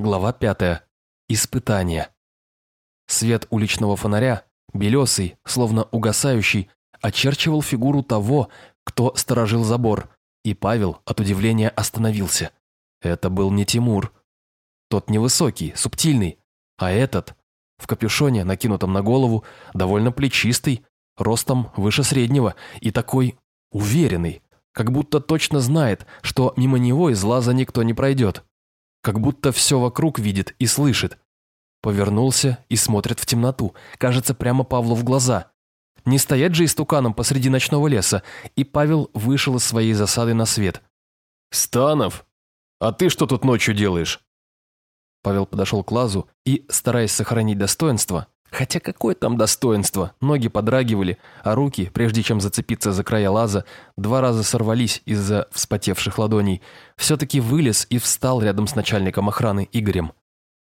Глава пятая. Испытание. Свет уличного фонаря, белесый, словно угасающий, очерчивал фигуру того, кто сторожил забор, и Павел от удивления остановился. Это был не Тимур. Тот невысокий, субтильный, а этот, в капюшоне, накинутом на голову, довольно плечистый, ростом выше среднего и такой уверенный, как будто точно знает, что мимо него из лаза никто не пройдет. Как будто все вокруг видит и слышит. Повернулся и смотрит в темноту, кажется, прямо Павлу в глаза. Не стоять же истуканом посреди ночного леса, и Павел вышел из своей засады на свет. «Станов, а ты что тут ночью делаешь?» Павел подошел к лазу и, стараясь сохранить достоинство, хотя какое там достоинство, ноги подрагивали, а руки, прежде чем зацепиться за края лаза, два раза сорвались из-за вспотевших ладоней, все-таки вылез и встал рядом с начальником охраны Игорем.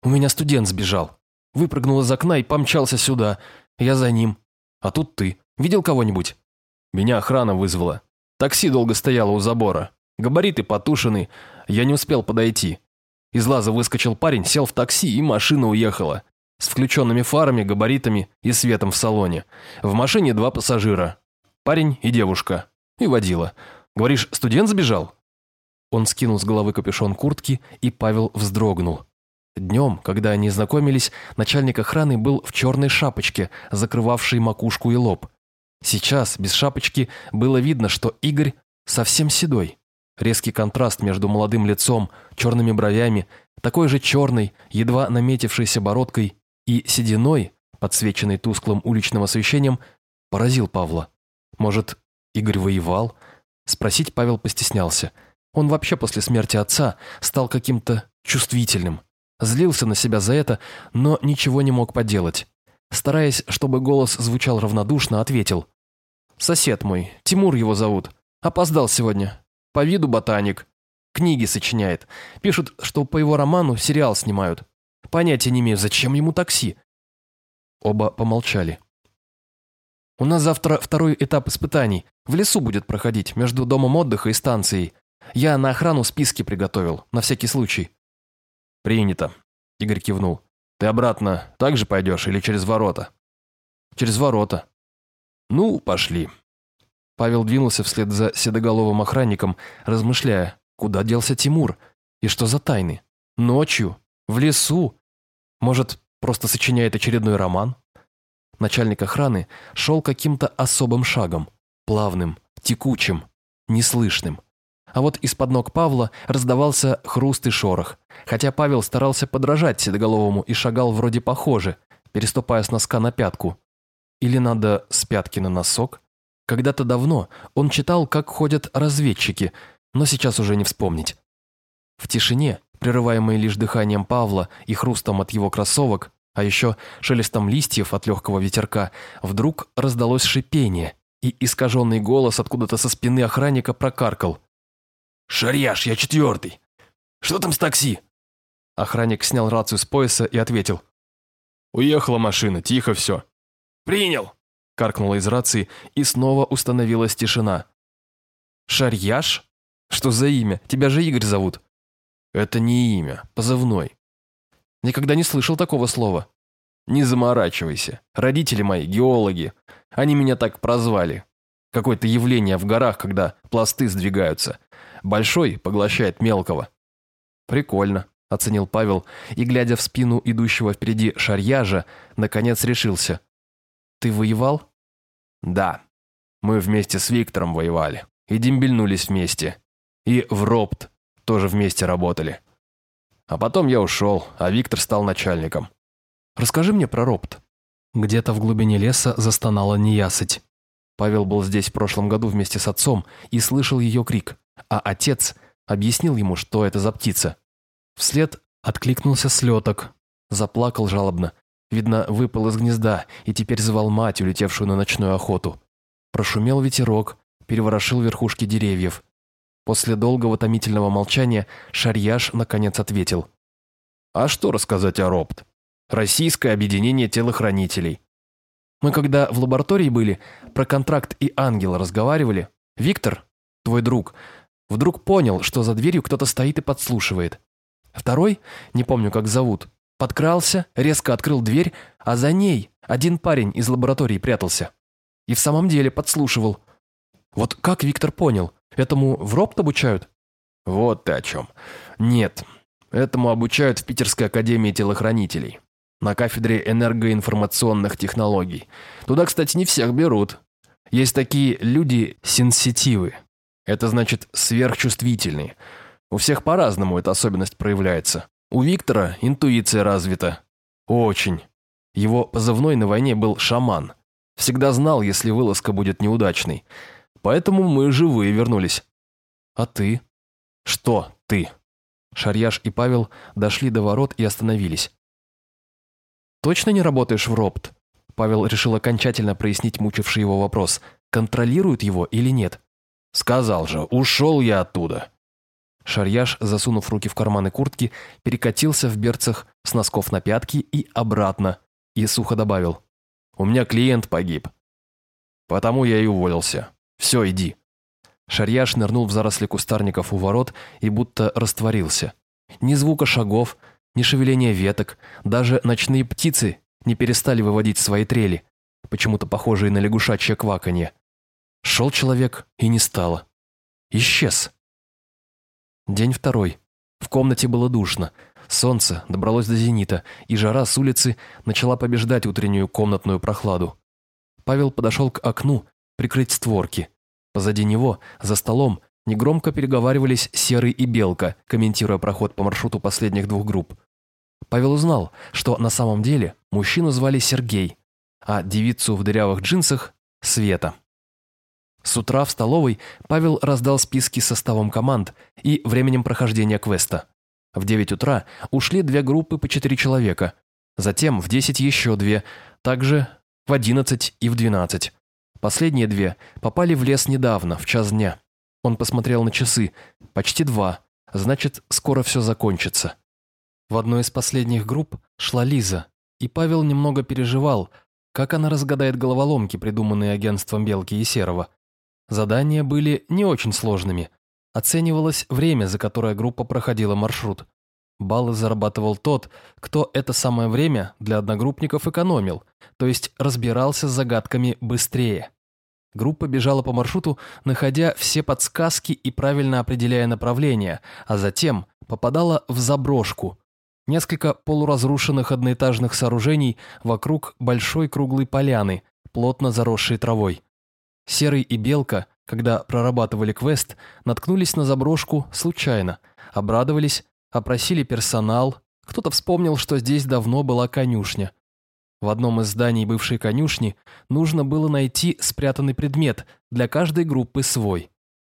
«У меня студент сбежал. Выпрыгнул из окна и помчался сюда. Я за ним. А тут ты. Видел кого-нибудь?» Меня охрана вызвала. Такси долго стояло у забора. Габариты потушены. Я не успел подойти. Из лаза выскочил парень, сел в такси, и машина уехала. С включенными фарами, габаритами и светом в салоне. В машине два пассажира. Парень и девушка. И водила. Говоришь, студент сбежал? Он скинул с головы капюшон куртки, и Павел вздрогнул. Днем, когда они знакомились, начальник охраны был в черной шапочке, закрывавшей макушку и лоб. Сейчас, без шапочки, было видно, что Игорь совсем седой. Резкий контраст между молодым лицом, черными бровями, такой же черной, едва наметившейся бородкой и сединой, подсвеченной тусклым уличным освещением, поразил Павла. Может, Игорь воевал? Спросить Павел постеснялся. Он вообще после смерти отца стал каким-то чувствительным. Злился на себя за это, но ничего не мог поделать. Стараясь, чтобы голос звучал равнодушно, ответил. «Сосед мой, Тимур его зовут. Опоздал сегодня. По виду ботаник. Книги сочиняет. Пишут, что по его роману сериал снимают. Понятия не имею, зачем ему такси?» Оба помолчали. «У нас завтра второй этап испытаний. В лесу будет проходить, между домом отдыха и станцией. Я на охрану списки приготовил, на всякий случай». «Принято», — Игорь кивнул. «Ты обратно так же пойдешь или через ворота?» «Через ворота». «Ну, пошли». Павел двинулся вслед за седоголовым охранником, размышляя, куда делся Тимур и что за тайны. Ночью, в лесу. Может, просто сочиняет очередной роман? Начальник охраны шел каким-то особым шагом, плавным, текучим, неслышным. А вот из-под ног Павла раздавался хруст и шорох, хотя Павел старался подражать седоголовому и шагал вроде похоже, переступая с носка на пятку. Или надо с пятки на носок? Когда-то давно он читал, как ходят разведчики, но сейчас уже не вспомнить. В тишине, прерываемой лишь дыханием Павла и хрустом от его кроссовок, а еще шелестом листьев от легкого ветерка, вдруг раздалось шипение, и искаженный голос откуда-то со спины охранника прокаркал. «Шарьяш, я четвертый. Что там с такси?» Охранник снял рацию с пояса и ответил. «Уехала машина, тихо все». «Принял!» каркнула из рации, и снова установилась тишина. «Шарьяш? Что за имя? Тебя же Игорь зовут». «Это не имя, позывной». «Никогда не слышал такого слова». «Не заморачивайся. Родители мои, геологи. Они меня так прозвали. Какое-то явление в горах, когда пласты сдвигаются. Большой поглощает мелкого». «Прикольно», — оценил Павел, и, глядя в спину идущего впереди шарьяжа, наконец решился. Ты воевал? Да. Мы вместе с Виктором воевали. И дембельнулись вместе. И в РОПТ тоже вместе работали. А потом я ушел, а Виктор стал начальником. Расскажи мне про РОПТ. Где-то в глубине леса застонала неясыть. Павел был здесь в прошлом году вместе с отцом и слышал ее крик, а отец объяснил ему, что это за птица. Вслед откликнулся слеток, заплакал жалобно, Видно, выпал из гнезда и теперь звал мать, улетевшую на ночную охоту. Прошумел ветерок, переворошил верхушки деревьев. После долгого томительного молчания Шарьяш наконец ответил. «А что рассказать о РОПТ? Российское объединение телохранителей». Мы когда в лаборатории были, про контракт и ангела разговаривали. Виктор, твой друг, вдруг понял, что за дверью кто-то стоит и подслушивает. Второй, не помню, как зовут, подкрался, резко открыл дверь, а за ней один парень из лаборатории прятался. И в самом деле подслушивал. Вот как Виктор понял, этому в РОПТ обучают? Вот ты о чем. Нет, этому обучают в Питерской академии телохранителей. На кафедре энергоинформационных технологий. Туда, кстати, не всех берут. Есть такие люди-сенситивы. Это значит сверхчувствительные. У всех по-разному эта особенность проявляется. У Виктора интуиция развита. Очень. Его позывной на войне был «шаман». Всегда знал, если вылазка будет неудачной. Поэтому мы живые вернулись. А ты? Что ты? Шарьяш и Павел дошли до ворот и остановились. «Точно не работаешь в РОПТ?» Павел решил окончательно прояснить мучивший его вопрос. «Контролируют его или нет?» «Сказал же, ушел я оттуда». Шарьяш, засунув руки в карманы куртки, перекатился в берцах с носков на пятки и обратно, и сухо добавил. «У меня клиент погиб. Потому я и уволился. Все, иди». Шарьяш нырнул в заросли кустарников у ворот и будто растворился. Ни звука шагов, ни шевеления веток, даже ночные птицы не перестали выводить свои трели, почему-то похожие на лягушачье кваканье. Шел человек, и не стало. Исчез. День второй. В комнате было душно, Солнце добралось до зенита, и жара с улицы начала побеждать утреннюю комнатную прохладу. Павел подошел к окну, прикрыть створки. Позади него, за столом, негромко переговаривались Серый и Белка, комментируя проход по маршруту последних двух групп. Павел узнал, что на самом деле мужчину звали Сергей, а девицу в дырявых джинсах – Света. С утра в столовой Павел раздал списки составом команд и временем прохождения квеста. В 9 утра ушли две группы по 4 человека. Затем в 10 еще две, также в 11 и в 12. Последние две попали в лес недавно, в час дня. Он посмотрел на часы. Почти два. Значит, скоро все закончится. В одной из последних групп шла Лиза, и Павел немного переживал, как она разгадает головоломки, придуманные агентством Белки и Серого. Задания были не очень сложными, Оценивалось время, за которое группа проходила маршрут. Баллы зарабатывал тот, кто это самое время для одногруппников экономил, то есть разбирался с загадками быстрее. Группа бежала по маршруту, находя все подсказки и правильно определяя направление, а затем попадала в заброшку. Несколько полуразрушенных одноэтажных сооружений вокруг большой круглой поляны, плотно заросшей травой. Серый и Белка когда прорабатывали квест, наткнулись на заброшку случайно, обрадовались, опросили персонал, кто-то вспомнил, что здесь давно была конюшня. В одном из зданий бывшей конюшни нужно было найти спрятанный предмет, для каждой группы свой.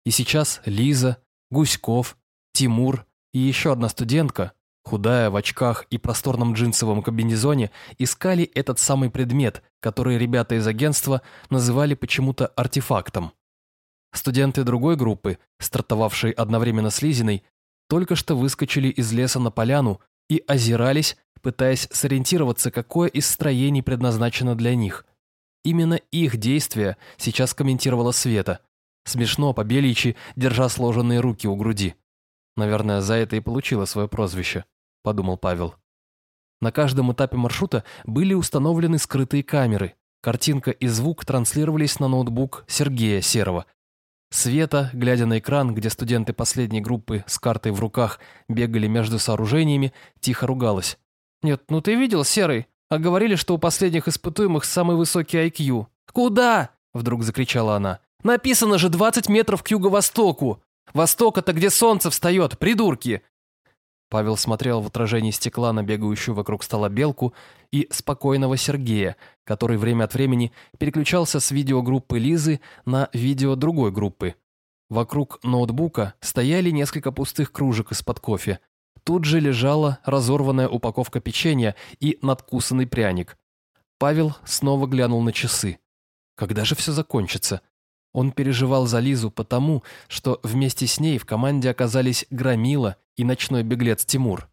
И сейчас Лиза, Гуськов, Тимур и еще одна студентка, худая в очках и просторном джинсовом комбинезоне, искали этот самый предмет, который ребята из агентства называли почему-то артефактом. Студенты другой группы, стартовавшие одновременно с Лизиной, только что выскочили из леса на поляну и озирались, пытаясь сориентироваться, какое из строений предназначено для них. Именно их действия сейчас комментировала Света. Смешно по держа сложенные руки у груди. Наверное, за это и получила свое прозвище, подумал Павел. На каждом этапе маршрута были установлены скрытые камеры. Картинка и звук транслировались на ноутбук Сергея Серова – Света, глядя на экран, где студенты последней группы с картой в руках бегали между сооружениями, тихо ругалась. «Нет, ну ты видел, Серый? А говорили, что у последних испытуемых самый высокий IQ». «Куда?» – вдруг закричала она. «Написано же 20 метров к юго-востоку! Восток – это где солнце встает, придурки! Павел смотрел в отражении стекла на бегающую вокруг стола белку и спокойного Сергея, который время от времени переключался с видеогруппы Лизы на видео другой группы. Вокруг ноутбука стояли несколько пустых кружек из-под кофе. Тут же лежала разорванная упаковка печенья и надкусанный пряник. Павел снова глянул на часы. Когда же все закончится? Он переживал за Лизу потому, что вместе с ней в команде оказались Громила и ночной беглец Тимур.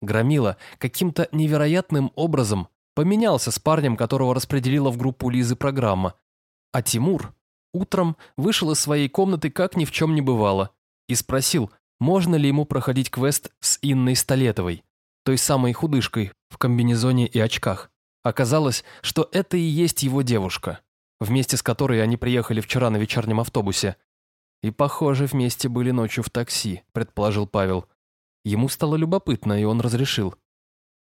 Громила каким-то невероятным образом поменялся с парнем, которого распределила в группу Лизы программа. А Тимур утром вышел из своей комнаты как ни в чем не бывало и спросил, можно ли ему проходить квест с Инной Столетовой, той самой худышкой в комбинезоне и очках. Оказалось, что это и есть его девушка, вместе с которой они приехали вчера на вечернем автобусе. И, похоже, вместе были ночью в такси, предположил Павел. Ему стало любопытно, и он разрешил.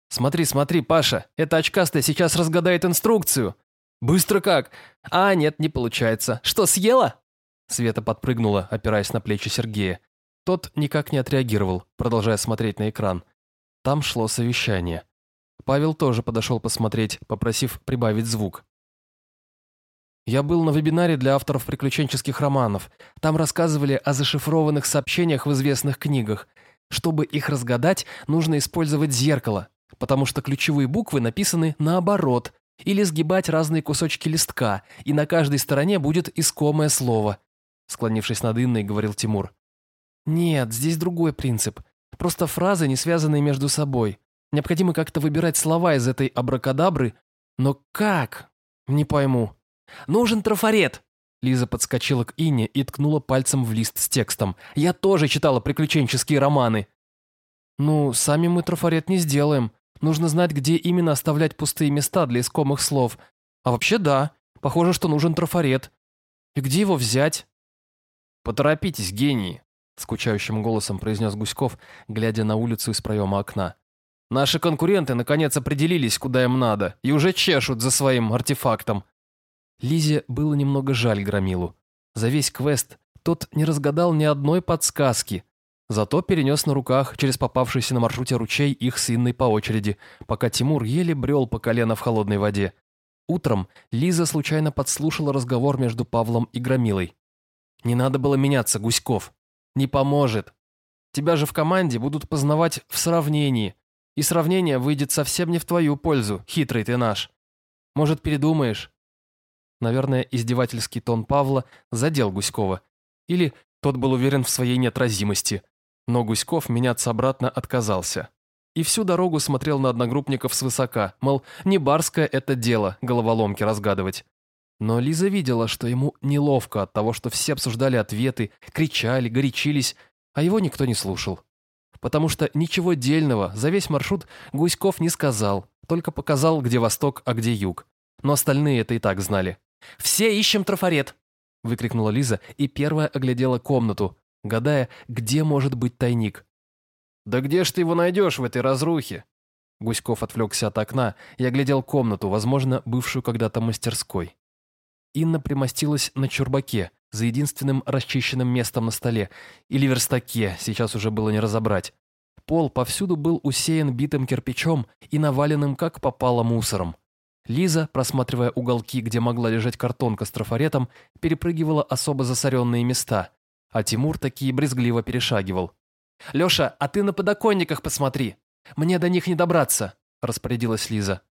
«Смотри, смотри, Паша, эта очкастая сейчас разгадает инструкцию!» «Быстро как?» «А, нет, не получается. Что, съела?» Света подпрыгнула, опираясь на плечи Сергея. Тот никак не отреагировал, продолжая смотреть на экран. Там шло совещание. Павел тоже подошел посмотреть, попросив прибавить звук. Я был на вебинаре для авторов приключенческих романов. Там рассказывали о зашифрованных сообщениях в известных книгах. Чтобы их разгадать, нужно использовать зеркало, потому что ключевые буквы написаны наоборот, или сгибать разные кусочки листка, и на каждой стороне будет искомое слово. Склонившись над Инной, говорил Тимур. Нет, здесь другой принцип. Просто фразы, не связанные между собой. Необходимо как-то выбирать слова из этой абракадабры, но как? Не пойму. Нужен трафарет. Лиза подскочила к Инне и ткнула пальцем в лист с текстом. Я тоже читала приключенческие романы. Ну, сами мы трафарет не сделаем. Нужно знать, где именно оставлять пустые места для искомых слов. А вообще да, похоже, что нужен трафарет. И где его взять? Поторопитесь, гении, скучающим голосом произнес Гуськов, глядя на улицу из проема окна. Наши конкуренты наконец определились, куда им надо, и уже чешут за своим артефактом. Лизе было немного жаль Громилу. За весь квест тот не разгадал ни одной подсказки, Зато перенес на руках через попавшийся на маршруте ручей их с по очереди, пока Тимур еле брел по колено в холодной воде. Утром Лиза случайно подслушала разговор между Павлом и Громилой. «Не надо было меняться, Гуськов. Не поможет. Тебя же в команде будут познавать в сравнении, и сравнение выйдет совсем не в твою пользу, хитрый ты наш. Может, передумаешь?» Наверное, издевательский тон Павла задел Гуськова. Или тот был уверен в своей неотразимости – но Гуськов меняться обратно отказался. И всю дорогу смотрел на одногруппников свысока, мол, не барское это дело головоломки разгадывать. Но Лиза видела, что ему неловко от того, что все обсуждали ответы, кричали, горячились, а его никто не слушал. Потому что ничего дельного за весь маршрут Гуськов не сказал, только показал, где восток, а где юг. Но остальные это и так знали. «Все ищем трафарет!» – выкрикнула Лиза и первая оглядела комнату, гадая, где может быть тайник. «Да где ж ты его найдешь в этой разрухе?» Гуськов отвлекся от окна и оглядел комнату, возможно, бывшую когда-то мастерской. Инна примостилась на чурбаке, за единственным расчищенным местом на столе, или верстаке, сейчас уже было не разобрать. Пол повсюду был усеян битым кирпичом и наваленным как попало мусором. Лиза, просматривая уголки, где могла лежать картонка с трафаретом, перепрыгивала особо засоренные места, а Тимур такие брезгливо перешагивал. «Леша, а ты на подоконниках посмотри! Мне до них не добраться!» – распорядилась Лиза.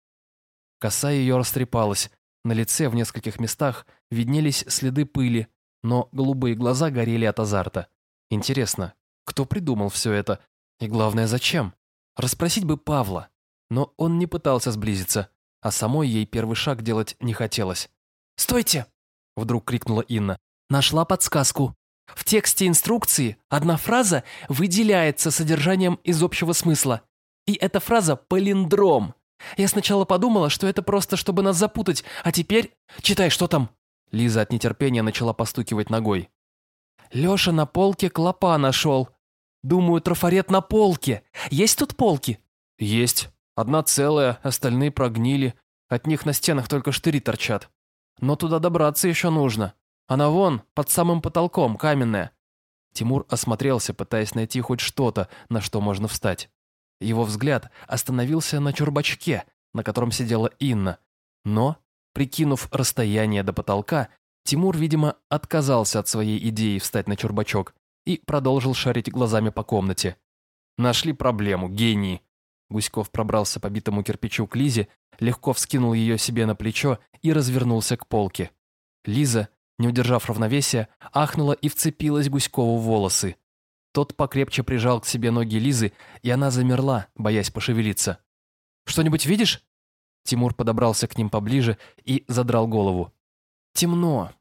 Коса ее растрепалась, на лице в нескольких местах виднелись следы пыли, но голубые глаза горели от азарта. Интересно, кто придумал все это? И главное, зачем? Расспросить бы Павла. Но он не пытался сблизиться, а самой ей первый шаг делать не хотелось. «Стойте!» – вдруг крикнула Инна. «Нашла подсказку!» В тексте инструкции одна фраза выделяется содержанием из общего смысла. И эта фраза – палиндром. Я сначала подумала, что это просто, чтобы нас запутать, а теперь... Читай, что там?» Лиза от нетерпения начала постукивать ногой. «Леша на полке клопа нашел. Думаю, трафарет на полке. Есть тут полки?» «Есть. Одна целая, остальные прогнили. От них на стенах только штыри торчат. Но туда добраться еще нужно. Она вон, под самым потолком, каменная». Тимур осмотрелся, пытаясь найти хоть что-то, на что можно встать. Его взгляд остановился на чурбачке, на котором сидела Инна. Но, прикинув расстояние до потолка, Тимур, видимо, отказался от своей идеи встать на чурбачок и продолжил шарить глазами по комнате. «Нашли проблему, гении!» Гуськов пробрался по битому кирпичу к Лизе, легко вскинул ее себе на плечо и развернулся к полке. Лиза, не удержав равновесия, ахнула и вцепилась Гуськову в волосы. Тот покрепче прижал к себе ноги Лизы, и она замерла, боясь пошевелиться. «Что-нибудь видишь?» Тимур подобрался к ним поближе и задрал голову. «Темно».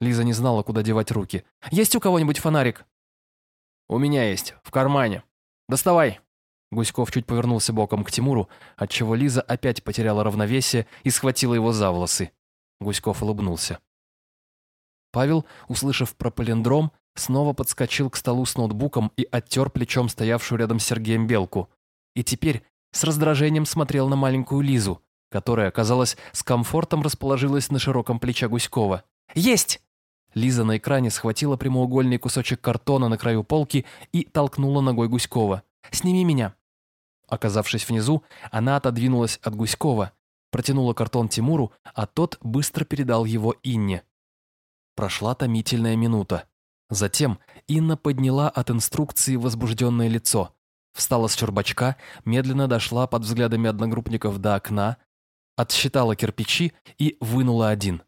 Лиза не знала, куда девать руки. «Есть у кого-нибудь фонарик?» «У меня есть, в кармане. Доставай!» Гуськов чуть повернулся боком к Тимуру, отчего Лиза опять потеряла равновесие и схватила его за волосы. Гуськов улыбнулся. Павел, услышав про палиндром, снова подскочил к столу с ноутбуком и оттер плечом стоявшую рядом с Сергеем Белку. И теперь с раздражением смотрел на маленькую Лизу, которая, казалось, с комфортом расположилась на широком плече Гуськова. «Есть!» Лиза на экране схватила прямоугольный кусочек картона на краю полки и толкнула ногой Гуськова. «Сними меня!» Оказавшись внизу, она отодвинулась от Гуськова, протянула картон Тимуру, а тот быстро передал его Инне. Прошла томительная минута. Затем Инна подняла от инструкции возбужденное лицо, встала с чурбачка, медленно дошла под взглядами одногруппников до окна, отсчитала кирпичи и вынула один.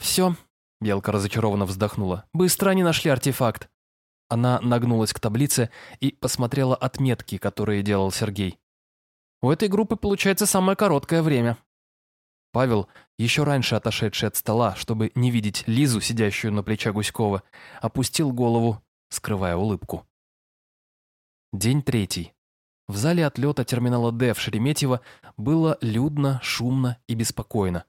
«Все», — Белка разочарованно вздохнула, — «быстро они нашли артефакт». Она нагнулась к таблице и посмотрела отметки, которые делал Сергей. У этой группы получается самое короткое время. Павел, еще раньше отошедший от стола, чтобы не видеть Лизу, сидящую на плече Гуськова, опустил голову, скрывая улыбку. День третий. В зале отлета терминала «Д» в Шереметьево было людно, шумно и беспокойно.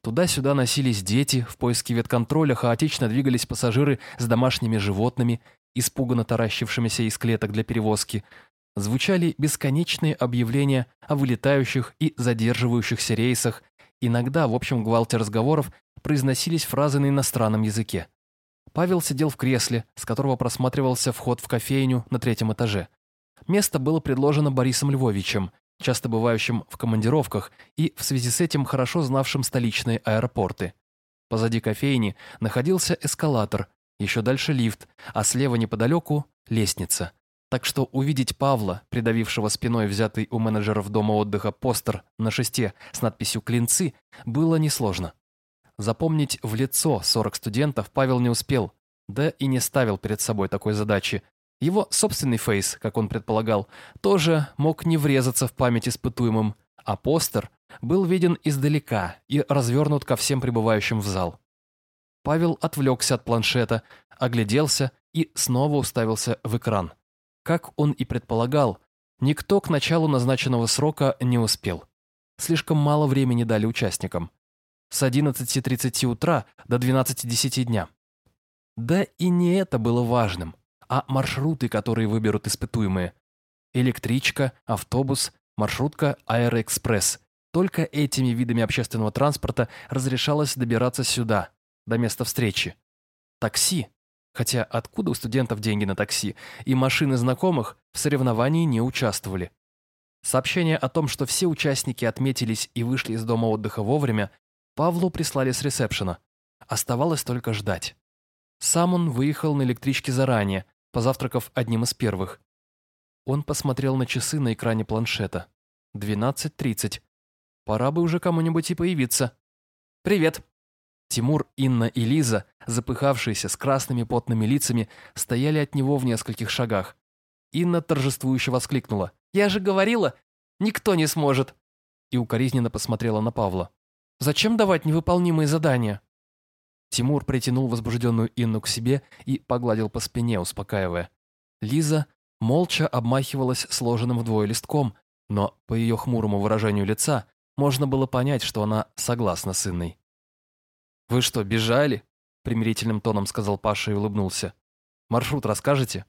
Туда-сюда носились дети, в поиске ветконтроля хаотично двигались пассажиры с домашними животными, испуганно таращившимися из клеток для перевозки, звучали бесконечные объявления о вылетающих и задерживающихся рейсах, иногда в общем гвалте разговоров произносились фразы на иностранном языке. Павел сидел в кресле, с которого просматривался вход в кофейню на третьем этаже. Место было предложено Борисом Львовичем, часто бывающим в командировках и в связи с этим хорошо знавшим столичные аэропорты. Позади кофейни находился эскалатор, еще дальше лифт, а слева неподалеку – лестница. Так что увидеть Павла, придавившего спиной взятый у менеджеров дома отдыха постер на шесте с надписью «Клинцы», было несложно. Запомнить в лицо 40 студентов Павел не успел, да и не ставил перед собой такой задачи. Его собственный фейс, как он предполагал, тоже мог не врезаться в память испытуемым, а постер был виден издалека и развернут ко всем прибывающим в зал. Павел отвлекся от планшета, огляделся и снова уставился в экран. Как он и предполагал, никто к началу назначенного срока не успел. Слишком мало времени дали участникам. С 11.30 утра до 12.10 дня. Да и не это было важным, а маршруты, которые выберут испытуемые. Электричка, автобус, маршрутка Аэроэкспресс. Только этими видами общественного транспорта разрешалось добираться сюда, до места встречи. Такси, хотя откуда у студентов деньги на такси, и машины знакомых в соревновании не участвовали. Сообщение о том, что все участники отметились и вышли из дома отдыха вовремя, Павлу прислали с ресепшена. Оставалось только ждать. Сам он выехал на электричке заранее, позавтракав одним из первых. Он посмотрел на часы на экране планшета. 12.30. Пора бы уже кому-нибудь и появиться. «Привет!» Тимур, Инна и Лиза, запыхавшиеся с красными потными лицами, стояли от него в нескольких шагах. Инна торжествующе воскликнула. «Я же говорила, никто не сможет!» И укоризненно посмотрела на Павла. «Зачем давать невыполнимые задания?» Тимур притянул возбужденную Инну к себе и погладил по спине, успокаивая. Лиза молча обмахивалась сложенным вдвое листком, но по ее хмурому выражению лица можно было понять, что она согласна с Инной. «Вы что, бежали?» – примирительным тоном сказал Паша и улыбнулся. «Маршрут расскажете?»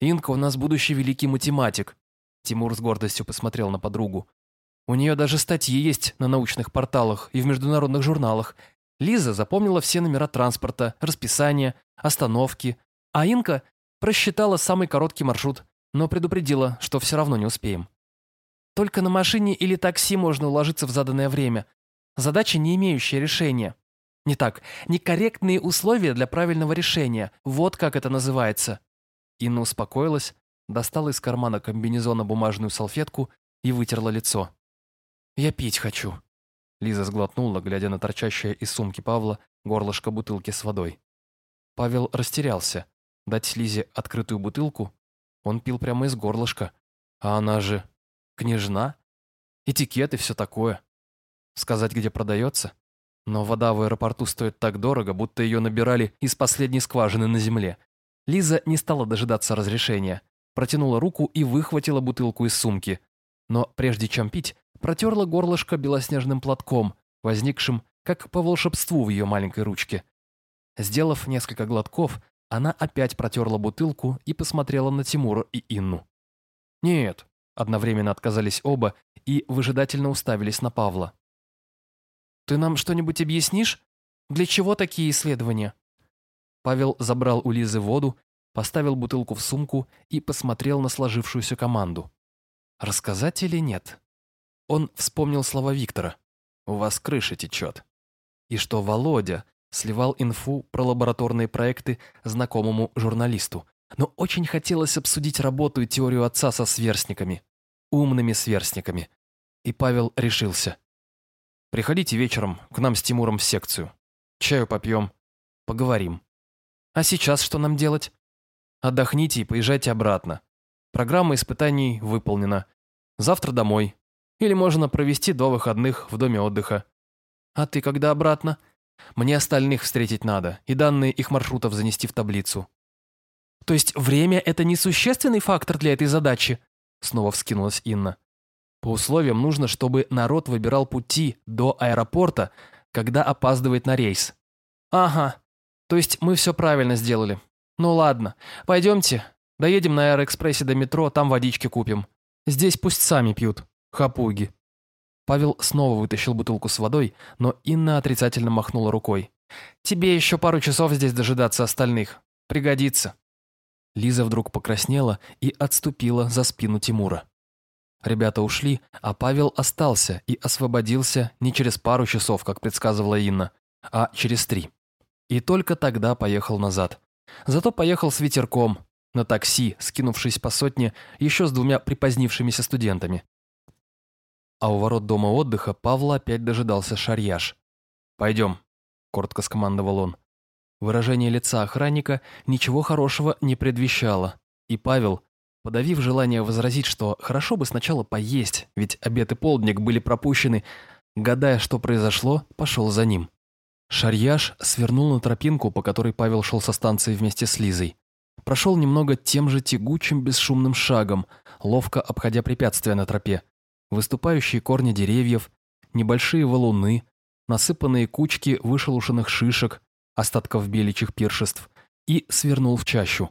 «Инка у нас будущий великий математик», – Тимур с гордостью посмотрел на подругу. «У нее даже статьи есть на научных порталах и в международных журналах. Лиза запомнила все номера транспорта, расписание, остановки, а Инка просчитала самый короткий маршрут, но предупредила, что все равно не успеем. Только на машине или такси можно уложиться в заданное время. Задача, не имеющая решения. Не так. Некорректные условия для правильного решения. Вот как это называется. Инна успокоилась, достала из кармана комбинезона бумажную салфетку и вытерла лицо. «Я пить хочу». Лиза сглотнула, глядя на торчащее из сумки Павла горлышко бутылки с водой. Павел растерялся. Дать Лизе открытую бутылку? Он пил прямо из горлышка. А она же... княжна? Этикет и все такое. Сказать, где продается? Но вода в аэропорту стоит так дорого, будто ее набирали из последней скважины на земле. Лиза не стала дожидаться разрешения, протянула руку и выхватила бутылку из сумки. Но прежде чем пить, протерла горлышко белоснежным платком, возникшим как по волшебству в ее маленькой ручке. Сделав несколько глотков, она опять протерла бутылку и посмотрела на Тимура и Инну. «Нет», — одновременно отказались оба и выжидательно уставились на Павла. «Ты нам что-нибудь объяснишь? Для чего такие исследования?» Павел забрал у Лизы воду, поставил бутылку в сумку и посмотрел на сложившуюся команду. «Рассказать или нет?» Он вспомнил слова Виктора. «У вас крыша течет». И что Володя сливал инфу про лабораторные проекты знакомому журналисту, но очень хотелось обсудить работу и теорию отца со сверстниками, умными сверстниками. И Павел решился. «Приходите вечером к нам с Тимуром в секцию. Чаю попьем, поговорим. А сейчас что нам делать? Отдохните и поезжайте обратно. Программа испытаний выполнена. Завтра домой. Или можно провести два выходных в доме отдыха. А ты когда обратно? Мне остальных встретить надо и данные их маршрутов занести в таблицу. То есть время – это несущественный фактор для этой задачи? Снова вскинулась Инна. По условиям нужно, чтобы народ выбирал пути до аэропорта, когда опаздывает на рейс. Ага, то есть мы все правильно сделали. Ну ладно, пойдемте, доедем на аэроэкспрессе до метро, там водички купим. Здесь пусть сами пьют, хапуги. Павел снова вытащил бутылку с водой, но Инна отрицательно махнула рукой. «Тебе еще пару часов здесь дожидаться остальных. Пригодится». Лиза вдруг покраснела и отступила за спину Тимура. Ребята ушли, а Павел остался и освободился не через пару часов, как предсказывала Инна, а через три. И только тогда поехал назад. Зато поехал с ветерком, на такси, скинувшись по сотне еще с двумя припозднившимися студентами. А у ворот дома отдыха Павла опять дожидался шарьяж. «Пойдем», — коротко скомандовал он. Выражение лица охранника ничего хорошего не предвещало, и Павел, подавив желание возразить, что хорошо бы сначала поесть, ведь обед и полдник были пропущены, гадая, что произошло, пошел за ним. Шарьяж свернул на тропинку, по которой Павел шел со станции вместе с Лизой. Прошел немного тем же тягучим, бесшумным шагом, ловко обходя препятствия на тропе, выступающие корни деревьев, небольшие валуны, насыпанные кучки вышелушенных шишек, остатков беличьих пиршеств, и свернул в чащу.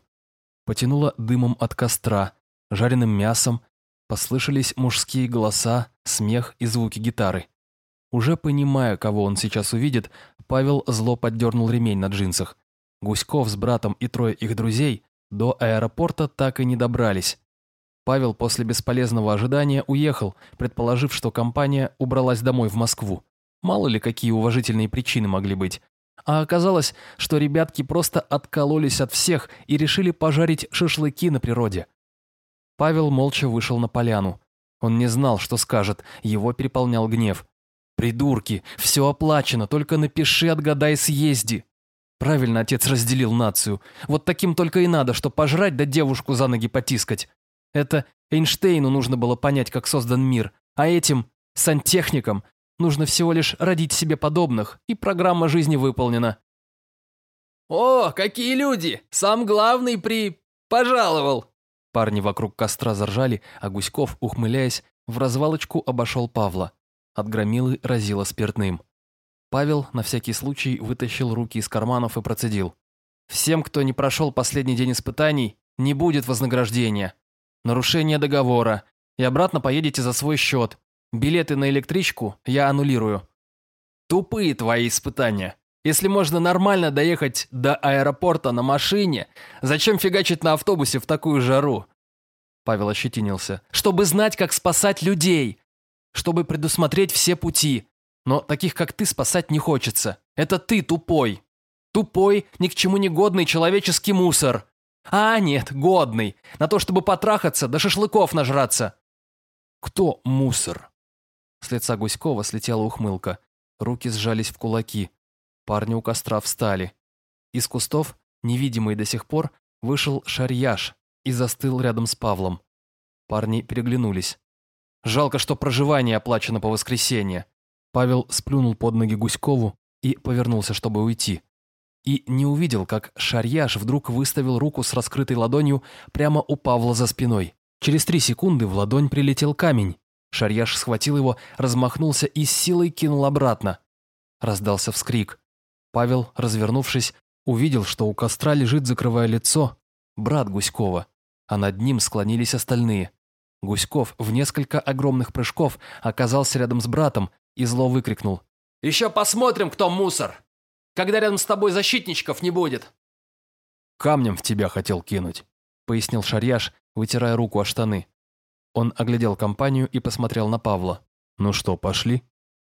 Потянуло дымом от костра, жареным мясом, послышались мужские голоса, смех и звуки гитары. Уже понимая, кого он сейчас увидит, Павел зло поддернул ремень на джинсах. Гуськов с братом и трое их друзей до аэропорта так и не добрались. Павел после бесполезного ожидания уехал, предположив, что компания убралась домой в Москву. Мало ли, какие уважительные причины могли быть. А оказалось, что ребятки просто откололись от всех и решили пожарить шашлыки на природе. Павел молча вышел на поляну. Он не знал, что скажет, его переполнял гнев. «Придурки, все оплачено, только напиши, отгадай, съезди». Правильно отец разделил нацию. Вот таким только и надо, что пожрать да девушку за ноги потискать. Это Эйнштейну нужно было понять, как создан мир, а этим, сантехникам, нужно всего лишь родить себе подобных, и программа жизни выполнена. «О, какие люди! Сам главный при... пожаловал!» Парни вокруг костра заржали, а Гуськов, ухмыляясь, в развалочку обошел Павла. От громилы разило спиртным. Павел на всякий случай вытащил руки из карманов и процедил. «Всем, кто не прошел последний день испытаний, не будет вознаграждения нарушение договора, и обратно поедете за свой счет. Билеты на электричку я аннулирую». «Тупые твои испытания. Если можно нормально доехать до аэропорта на машине, зачем фигачить на автобусе в такую жару?» Павел ощетинился. «Чтобы знать, как спасать людей. Чтобы предусмотреть все пути. Но таких, как ты, спасать не хочется. Это ты тупой. Тупой, ни к чему не годный человеческий мусор. А, нет, годный. На то, чтобы потрахаться, да шашлыков нажраться. Кто мусор? С лица Гуськова слетела ухмылка. Руки сжались в кулаки. Парни у костра встали. Из кустов, невидимый до сих пор, вышел шарьяж и застыл рядом с Павлом. Парни переглянулись. Жалко, что проживание оплачено по воскресенье. Павел сплюнул под ноги Гуськову и повернулся, чтобы уйти. и не увидел, как Шарьяш вдруг выставил руку с раскрытой ладонью прямо у Павла за спиной. Через три секунды в ладонь прилетел камень. Шарьяш схватил его, размахнулся и с силой кинул обратно. Раздался вскрик. Павел, развернувшись, увидел, что у костра лежит, закрывая лицо, брат Гуськова, а над ним склонились остальные. Гуськов в несколько огромных прыжков оказался рядом с братом и зло выкрикнул. «Еще посмотрим, кто мусор! Когда рядом с тобой защитничков не будет!» «Камнем в тебя хотел кинуть», — пояснил Шарьяш, вытирая руку о штаны. Он оглядел компанию и посмотрел на Павла. «Ну что, пошли?»